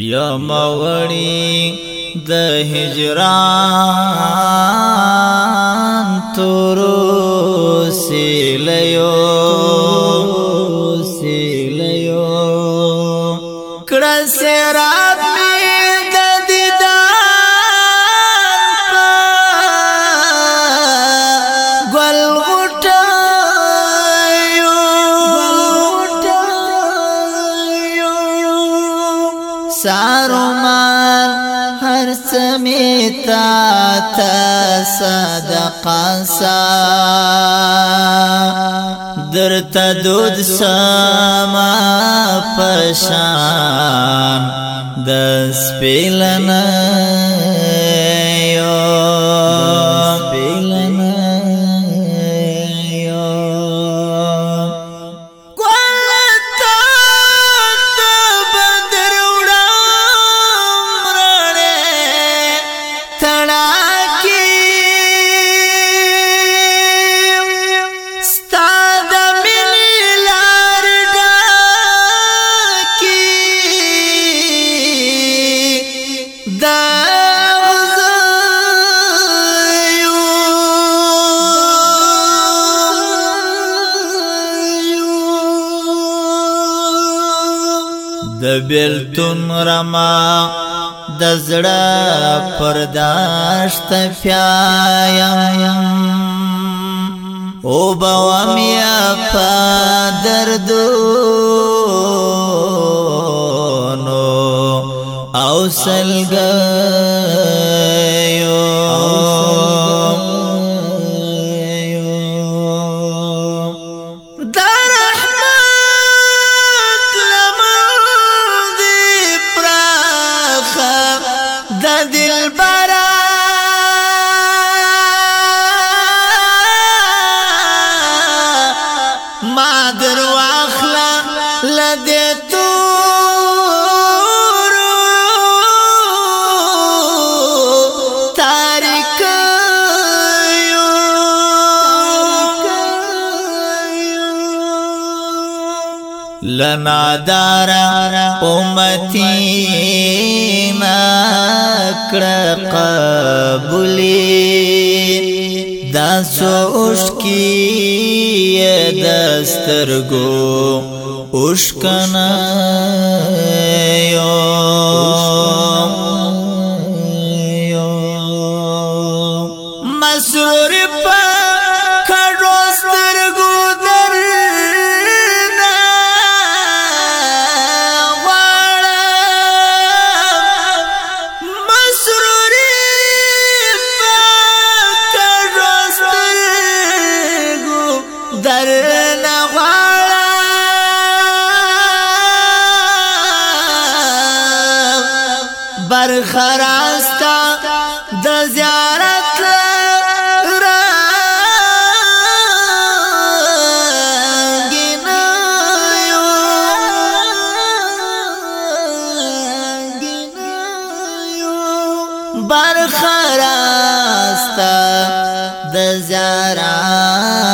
یا موړی د هجران تورو سیلیو سیلیو کړه سراب می سارومان هر سمیتا تا صدقا سا در تدود سما پشان دس پیلنا بیلتون رما د زړه پرداشت پیایم او بوام یا پادردونو او سلګ دلبرا ما در واخلا لدی تاریک لنا دارا امتی ما کر قبولی دا سو اس کی دستر گو اشکنا در نغواړه برخراستا د زیارت برخراستا د زیارت